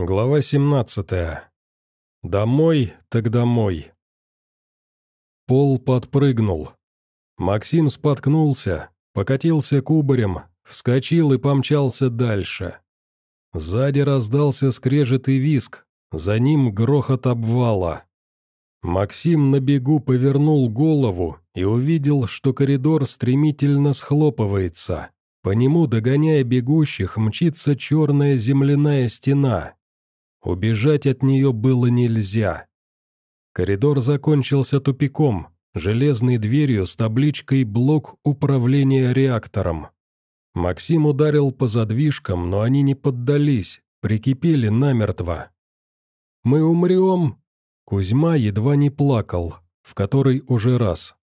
Глава 17. Домой, так домой. Пол подпрыгнул. Максим споткнулся, покатился кубарем, вскочил и помчался дальше. Сзади раздался скрежет и виск, за ним грохот обвала. Максим на бегу повернул голову и увидел, что коридор стремительно схлопывается. По нему, догоняя бегущих, мчится черная земляная стена. Убежать от нее было нельзя. Коридор закончился тупиком, железной дверью с табличкой «Блок управления реактором». Максим ударил по задвижкам, но они не поддались, прикипели намертво. «Мы умрем!» Кузьма едва не плакал, в который уже раз.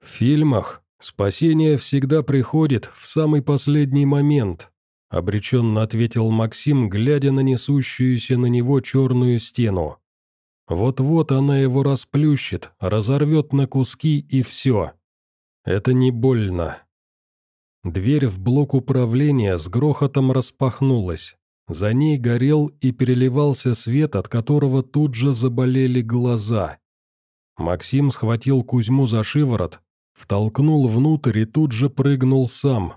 В фильмах спасение всегда приходит в самый последний момент, обреченно ответил Максим, глядя на несущуюся на него черную стену. Вот-вот она его расплющит, разорвет на куски и все. Это не больно. Дверь в блок управления с грохотом распахнулась. За ней горел и переливался свет, от которого тут же заболели глаза. Максим схватил Кузьму за шиворот, втолкнул внутрь и тут же прыгнул сам,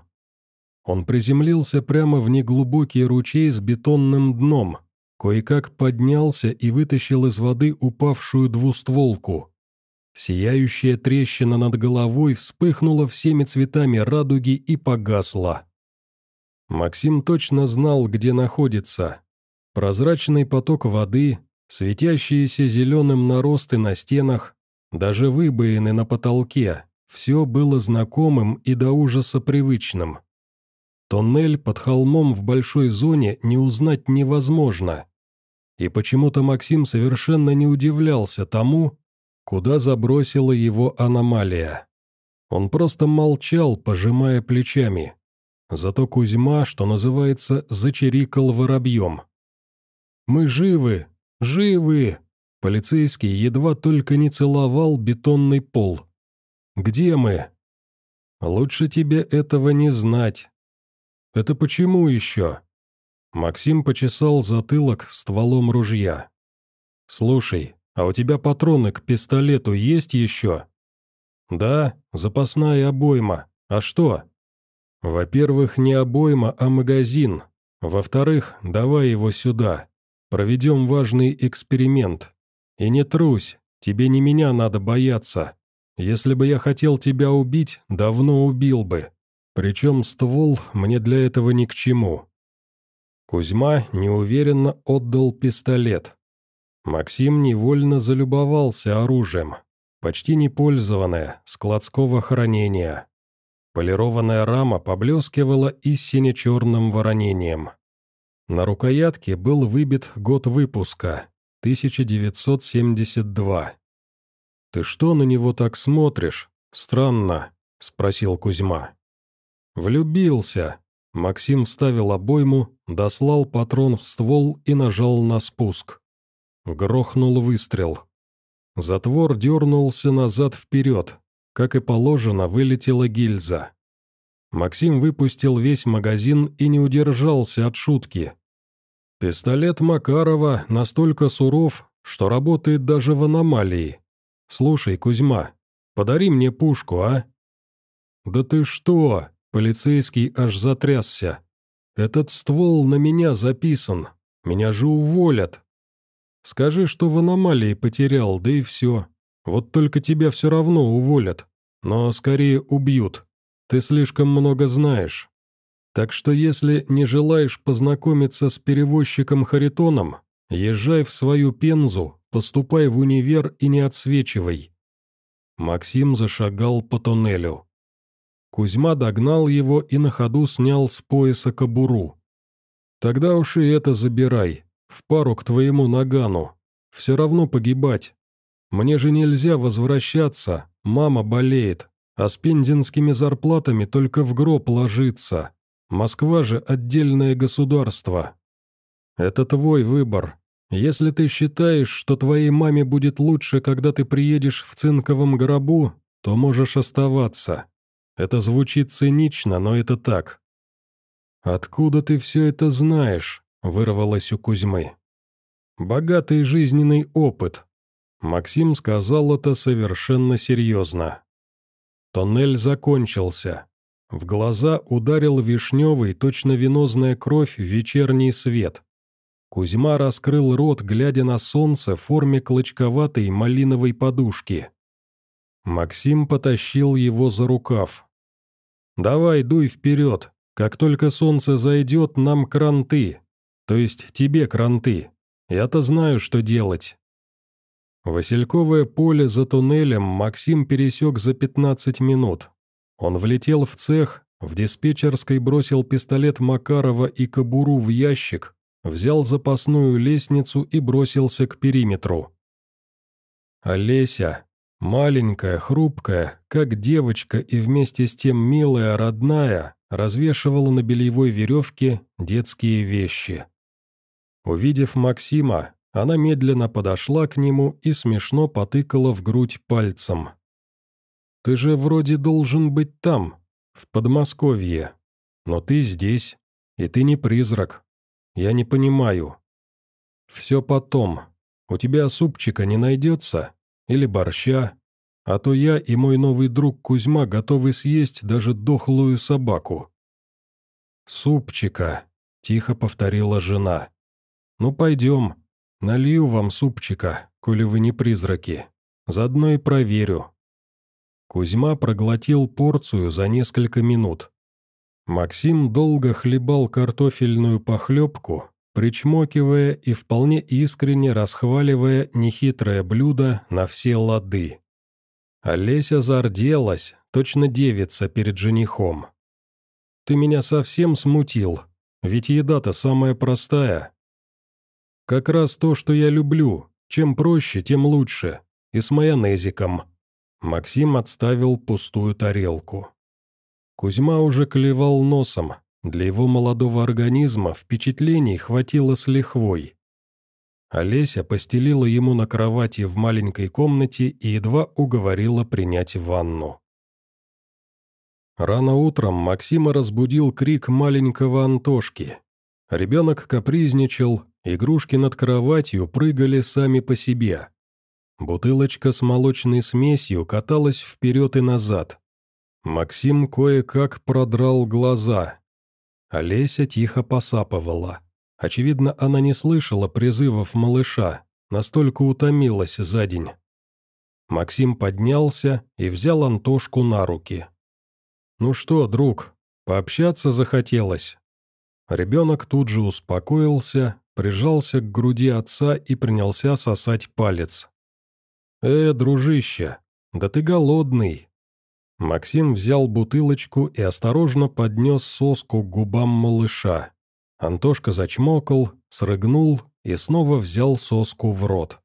он приземлился прямо в неглубокий ручей с бетонным дном, кое-как поднялся и вытащил из воды упавшую двустволку. Сияющая трещина над головой вспыхнула всеми цветами радуги и погасла. Максим точно знал, где находится. Прозрачный поток воды, светящиеся зеленым наросты на стенах, даже выбоины на потолке – все было знакомым и до ужаса привычным. Тоннель под холмом в большой зоне не узнать невозможно. И почему-то Максим совершенно не удивлялся тому, куда забросила его аномалия. Он просто молчал, пожимая плечами. Зато Кузьма, что называется, зачирикал воробьем. «Мы живы! Живы!» Полицейский едва только не целовал бетонный пол. «Где мы?» «Лучше тебе этого не знать», «Это почему еще?» Максим почесал затылок стволом ружья. «Слушай, а у тебя патроны к пистолету есть еще?» «Да, запасная обойма. А что?» «Во-первых, не обойма, а магазин. Во-вторых, давай его сюда. Проведем важный эксперимент. И не трусь, тебе не меня надо бояться. Если бы я хотел тебя убить, давно убил бы. Причем ствол мне для этого ни к чему. Кузьма неуверенно отдал пистолет. Максим невольно залюбовался оружием, почти непользованное, складского хранения. Полированная рама поблескивала и сине-черным воронением. На рукоятке был выбит год выпуска, 1972. «Ты что на него так смотришь? Странно», — спросил Кузьма. «Влюбился!» Максим вставил обойму, дослал патрон в ствол и нажал на спуск. Грохнул выстрел. Затвор дернулся назад-вперед. Как и положено, вылетела гильза. Максим выпустил весь магазин и не удержался от шутки. «Пистолет Макарова настолько суров, что работает даже в аномалии. Слушай, Кузьма, подари мне пушку, а?» «Да ты что?» Полицейский аж затрясся. «Этот ствол на меня записан. Меня же уволят. Скажи, что в аномалии потерял, да и все. Вот только тебя все равно уволят. Но скорее убьют. Ты слишком много знаешь. Так что если не желаешь познакомиться с перевозчиком Харитоном, езжай в свою Пензу, поступай в универ и не отсвечивай». Максим зашагал по тоннелю. Кузьма догнал его и на ходу снял с пояса кобуру. «Тогда уж и это забирай, в пару к твоему нагану. Все равно погибать. Мне же нельзя возвращаться, мама болеет, а с пензенскими зарплатами только в гроб ложиться. Москва же отдельное государство. Это твой выбор. Если ты считаешь, что твоей маме будет лучше, когда ты приедешь в цинковом гробу, то можешь оставаться. Это звучит цинично, но это так. «Откуда ты все это знаешь?» — вырвалось у Кузьмы. «Богатый жизненный опыт». Максим сказал это совершенно серьезно. Тоннель закончился. В глаза ударил вишневый, точно венозная кровь, вечерний свет. Кузьма раскрыл рот, глядя на солнце в форме клочковатой малиновой подушки. Максим потащил его за рукав. «Давай, дуй вперед. Как только солнце зайдет, нам кранты. То есть тебе кранты. Я-то знаю, что делать». Васильковое поле за туннелем Максим пересек за 15 минут. Он влетел в цех, в диспетчерской бросил пистолет Макарова и кобуру в ящик, взял запасную лестницу и бросился к периметру. Олеся, маленькая, хрупкая, как девочка и вместе с тем милая, родная, развешивала на бельевой веревке детские вещи. Увидев Максима, она медленно подошла к нему и смешно потыкала в грудь пальцем. Ты же вроде должен быть там, в Подмосковье. Но ты здесь, и ты не призрак. Я не понимаю. Все потом. У тебя супчика не найдется? Или борща? А то я и мой новый друг Кузьма готовы съесть даже дохлую собаку. «Супчика», — тихо повторила жена. «Ну, пойдем. Налью вам супчика, коли вы не призраки. Заодно и проверю, Кузьма проглотил порцию за несколько минут. Максим долго хлебал картофельную похлебку, причмокивая и вполне искренне расхваливая нехитрое блюдо на все лады. Олеся зарделась, точно девица перед женихом. «Ты меня совсем смутил, ведь еда-то самая простая. Как раз то, что я люблю, чем проще, тем лучше, и с майонезиком». Максим отставил пустую тарелку. Кузьма уже клевал носом, для его молодого организма впечатлений хватило с лихвой. Олеся постелила ему на кровати в маленькой комнате и едва уговорила принять ванну. Рано утром Максима разбудил крик маленького Антошки. Ребенок капризничал, игрушки над кроватью прыгали сами по себе. Бутылочка с молочной смесью каталась вперед и назад. Максим кое-как продрал глаза. Олеся тихо посапывала. Очевидно, она не слышала призывов малыша, настолько утомилась за день. Максим поднялся и взял Антошку на руки. «Ну что, друг, пообщаться захотелось?» Ребенок тут же успокоился, прижался к груди отца и принялся сосать палец. «Э, дружище, да ты голодный!» Максим взял бутылочку и осторожно поднес соску к губам малыша. Антошка зачмокал, срыгнул и снова взял соску в рот.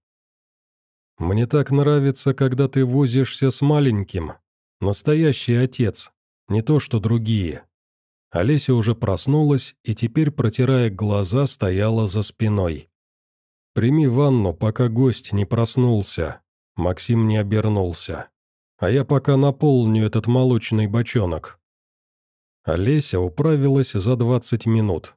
«Мне так нравится, когда ты возишься с маленьким. Настоящий отец, не то что другие». Олеся уже проснулась и теперь, протирая глаза, стояла за спиной. «Прими ванну, пока гость не проснулся», Максим не обернулся. «А я пока наполню этот молочный бочонок». Олеся управилась за двадцать минут.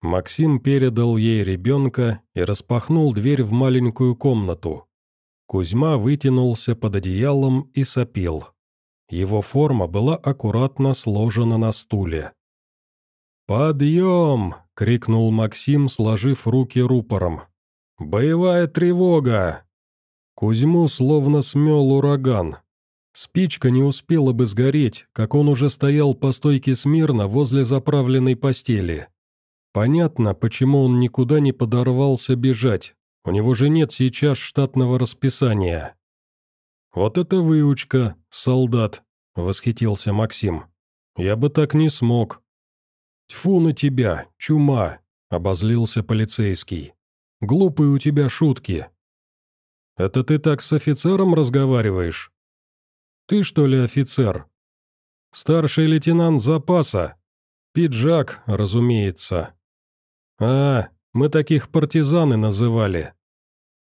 Максим передал ей ребенка и распахнул дверь в маленькую комнату. Кузьма вытянулся под одеялом и сопил. Его форма была аккуратно сложена на стуле. «Подъем!» — крикнул Максим, сложив руки рупором. «Боевая тревога!» Кузьму словно смел ураган. Спичка не успела бы сгореть, как он уже стоял по стойке смирно возле заправленной постели. Понятно, почему он никуда не подорвался бежать. У него же нет сейчас штатного расписания. «Вот это выучка, солдат», — восхитился Максим. «Я бы так не смог». «Тьфу на тебя, чума», — обозлился полицейский. «Глупые у тебя шутки. «Это ты так с офицером разговариваешь?» «Ты что ли офицер?» «Старший лейтенант запаса. Пиджак, разумеется». «А, мы таких партизаны называли».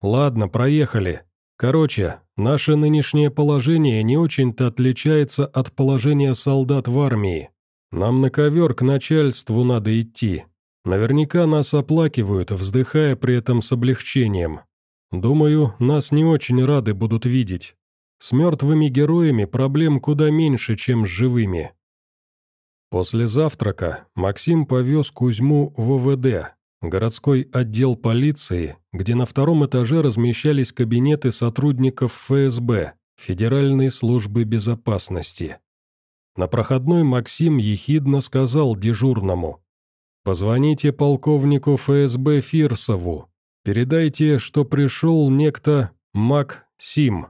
«Ладно, проехали. Короче, наше нынешнее положение не очень-то отличается от положения солдат в армии. Нам на ковер к начальству надо идти. Наверняка нас оплакивают, вздыхая при этом с облегчением. Думаю, нас не очень рады будут видеть. С мертвыми героями проблем куда меньше, чем с живыми. После завтрака Максим повез Кузьму в ОВД, городской отдел полиции, где на втором этаже размещались кабинеты сотрудников ФСБ, Федеральной службы безопасности. На проходной Максим ехидно сказал дежурному «Позвоните полковнику ФСБ Фирсову, передайте, что пришел некто Мак Сим».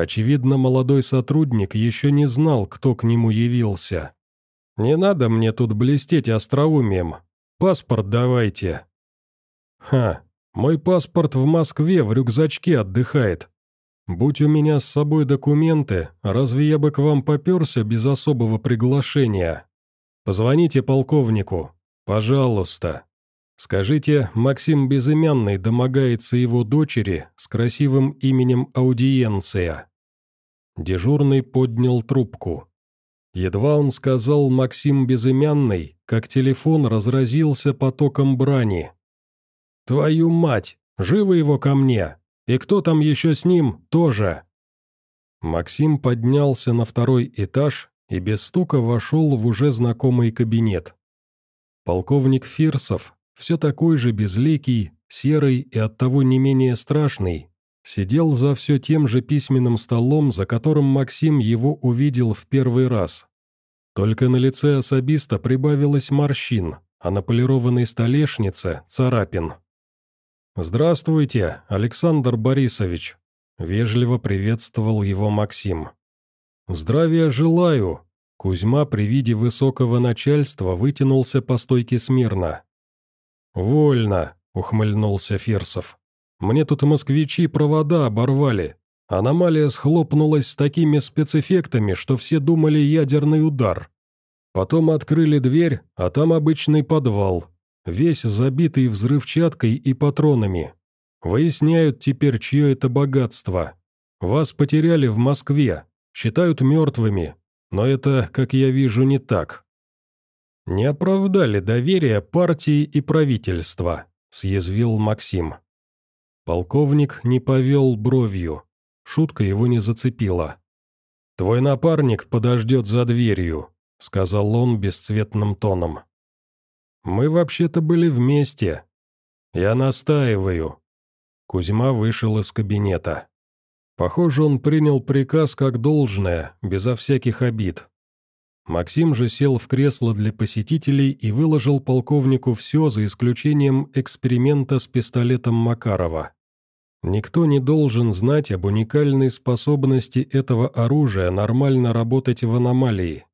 Очевидно, молодой сотрудник еще не знал, кто к нему явился. «Не надо мне тут блестеть остроумием. Паспорт давайте». «Ха, мой паспорт в Москве в рюкзачке отдыхает. Будь у меня с собой документы, разве я бы к вам поперся без особого приглашения? Позвоните полковнику, пожалуйста. Скажите, Максим Безымянный домогается его дочери с красивым именем Аудиенция». Дежурный поднял трубку. Едва он сказал «Максим Безымянный», как телефон разразился потоком брани. «Твою мать! Живо его ко мне! И кто там еще с ним, тоже!» Максим поднялся на второй этаж и без стука вошел в уже знакомый кабинет. Полковник Фирсов, все такой же безликий, серый и оттого не менее страшный, Сидел за все тем же письменным столом, за которым Максим его увидел в первый раз. Только на лице особиста прибавилось морщин, а на полированной столешнице – царапин. «Здравствуйте, Александр Борисович», – вежливо приветствовал его Максим. «Здравия желаю», – Кузьма при виде высокого начальства вытянулся по стойке смирно. «Вольно», – ухмыльнулся Фирсов. Мне тут москвичи провода оборвали. Аномалия схлопнулась с такими спецэффектами, что все думали ядерный удар. Потом открыли дверь, а там обычный подвал, весь забитый взрывчаткой и патронами. Выясняют теперь, чье это богатство. Вас потеряли в Москве, считают мертвыми, но это, как я вижу, не так. Не оправдали доверие партии и правительства, съязвил Максим. Полковник не повел бровью. Шутка его не зацепила. «Твой напарник подождет за дверью», — сказал он бесцветным тоном. «Мы вообще-то были вместе. Я настаиваю». Кузьма вышел из кабинета. Похоже, он принял приказ как должное, безо всяких обид. Максим же сел в кресло для посетителей и выложил полковнику все, за исключением эксперимента с пистолетом Макарова. Никто не должен знать об уникальной способности этого оружия нормально работать в аномалии.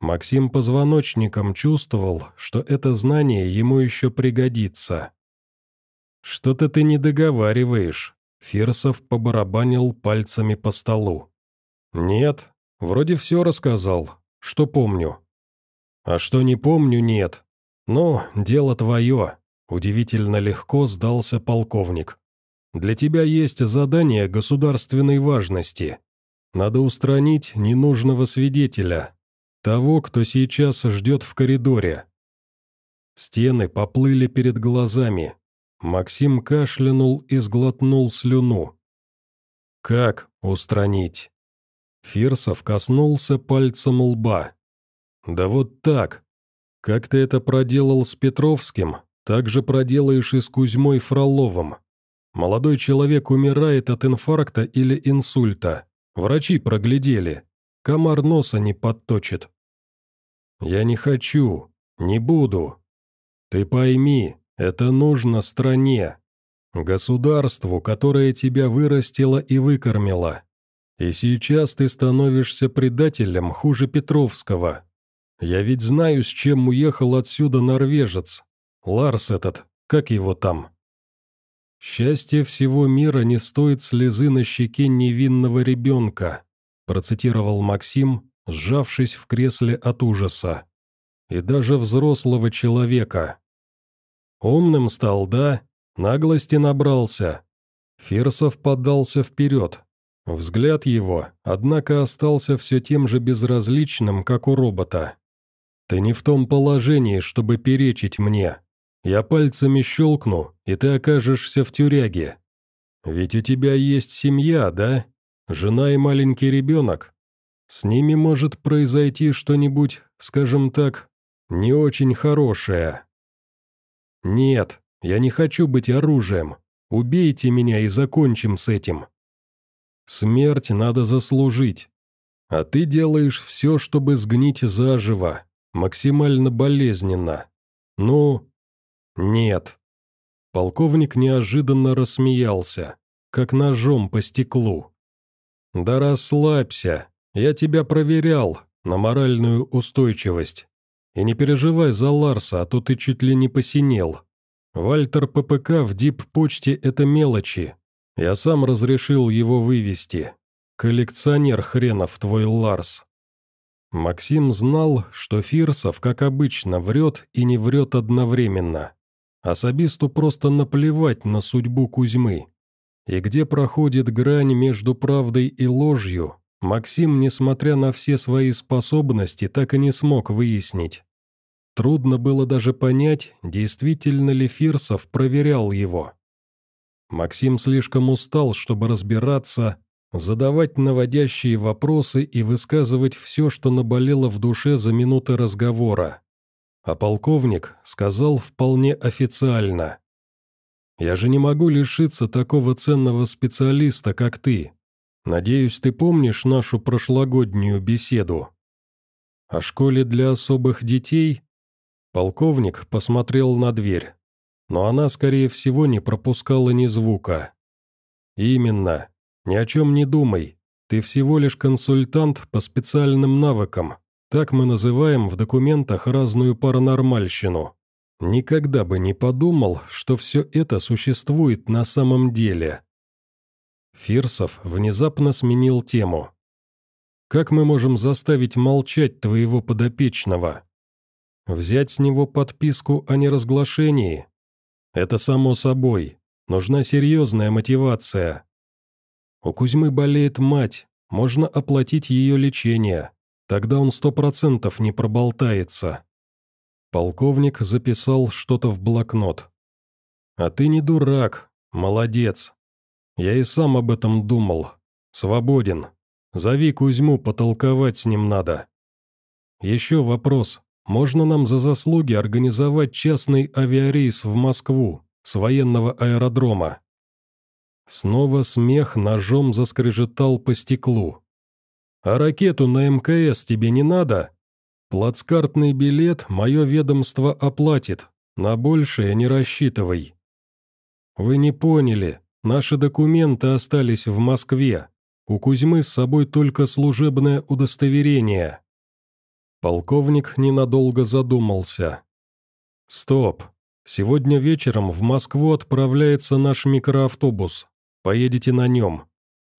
Максим позвоночником чувствовал, что это знание ему еще пригодится. «Что-то ты не договариваешь», — Фирсов побарабанил пальцами по столу. «Нет, вроде все рассказал, что помню». «А что не помню, нет. Ну, дело твое», — удивительно легко сдался полковник. Для тебя есть задание государственной важности. Надо устранить ненужного свидетеля, того, кто сейчас ждет в коридоре». Стены поплыли перед глазами. Максим кашлянул и сглотнул слюну. «Как устранить?» Фирсов коснулся пальцем лба. «Да вот так. Как ты это проделал с Петровским, так же проделаешь и с Кузьмой Фроловым. Молодой человек умирает от инфаркта или инсульта. Врачи проглядели. Комар носа не подточит. Я не хочу, не буду. Ты пойми, это нужно стране. Государству, которое тебя вырастило и выкормило. И сейчас ты становишься предателем хуже Петровского. Я ведь знаю, с чем уехал отсюда норвежец. Ларс этот, как его там?» «Счастье всего мира не стоит слезы на щеке невинного ребенка», процитировал Максим, сжавшись в кресле от ужаса. «И даже взрослого человека». «Умным стал, да? Наглости набрался». Фирсов подался вперед. Взгляд его, однако, остался все тем же безразличным, как у робота. Ты не в том положении, чтобы перечить мне. Я пальцами щелкну, и ты окажешься в тюряге. Ведь у тебя есть семья, да? Жена и маленький ребенок. С ними может произойти что-нибудь, скажем так, не очень хорошее. Нет, я не хочу быть оружием. Убейте меня и закончим с этим. Смерть надо заслужить. А ты делаешь все, чтобы сгнить заживо, максимально болезненно. Ну, нет. Полковник неожиданно рассмеялся, как ножом по стеклу. «Да расслабься, я тебя проверял на моральную устойчивость. И не переживай за Ларса, а то ты чуть ли не посинел. Вальтер ППК в дип-почте — это мелочи. Я сам разрешил его вывести. Коллекционер хренов твой Ларс». Максим знал, что Фирсов, как обычно, врет и не врет одновременно. Особисту просто наплевать на судьбу Кузьмы. И где проходит грань между правдой и ложью, Максим, несмотря на все свои способности, так и не смог выяснить. Трудно было даже понять, действительно ли Фирсов проверял его. Максим слишком устал, чтобы разбираться, задавать наводящие вопросы и высказывать все, что наболело в душе за минуты разговора. А полковник сказал вполне официально. «Я же не могу лишиться такого ценного специалиста, как ты. Надеюсь, ты помнишь нашу прошлогоднюю беседу?» «О школе для особых детей?» Полковник посмотрел на дверь, но она, скорее всего, не пропускала ни звука. «Именно. Ни о чем не думай. Ты всего лишь консультант по специальным навыкам. Так мы называем в документах разную паранормальщину. Никогда бы не подумал, что все это существует на самом деле. Фирсов внезапно сменил тему. «Как мы можем заставить молчать твоего подопечного? Взять с него подписку о неразглашении? Это само собой. Нужна серьезная мотивация. У Кузьмы болеет мать, можно оплатить ее лечение. Тогда он сто процентов не проболтается. Полковник записал что-то в блокнот. «А ты не дурак, молодец. Я и сам об этом думал. Свободен. Зови Кузьму, потолковать с ним надо. Еще вопрос. Можно нам за заслуги организовать частный авиарейс в Москву с военного аэродрома?» Снова смех ножом заскрежетал по стеклу. А ракету на МКС тебе не надо? Плацкартный билет мое ведомство оплатит, на большее не рассчитывай. Вы не поняли, наши документы остались в Москве. У Кузьмы с собой только служебное удостоверение. Полковник ненадолго задумался. «Стоп. Сегодня вечером в Москву отправляется наш микроавтобус. Поедете на нем.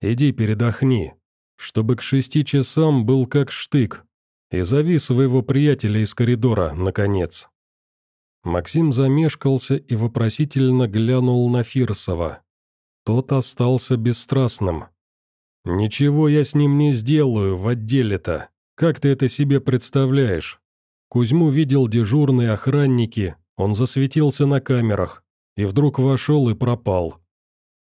Иди передохни чтобы к шести часам был как штык, и зови своего приятеля из коридора, наконец». Максим замешкался и вопросительно глянул на Фирсова. Тот остался бесстрастным. «Ничего я с ним не сделаю в отделе-то. Как ты это себе представляешь? Кузьму видел дежурные охранники, он засветился на камерах, и вдруг вошел и пропал.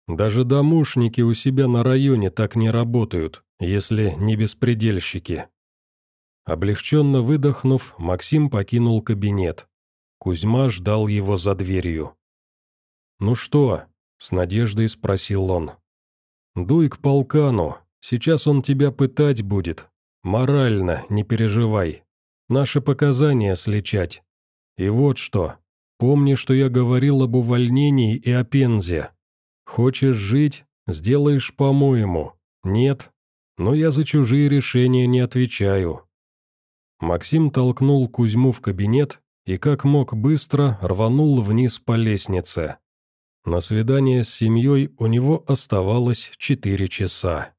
Даже домушники у себя на районе так не работают если не беспредельщики. Облегченно выдохнув, Максим покинул кабинет. Кузьма ждал его за дверью. «Ну что?» — с надеждой спросил он. «Дуй к полкану, сейчас он тебя пытать будет. Морально, не переживай. Наши показания сличать. И вот что. Помни, что я говорил об увольнении и о Пензе. Хочешь жить — сделаешь по-моему. Нет но я за чужие решения не отвечаю». Максим толкнул Кузьму в кабинет и как мог быстро рванул вниз по лестнице. На свидание с семьей у него оставалось четыре часа.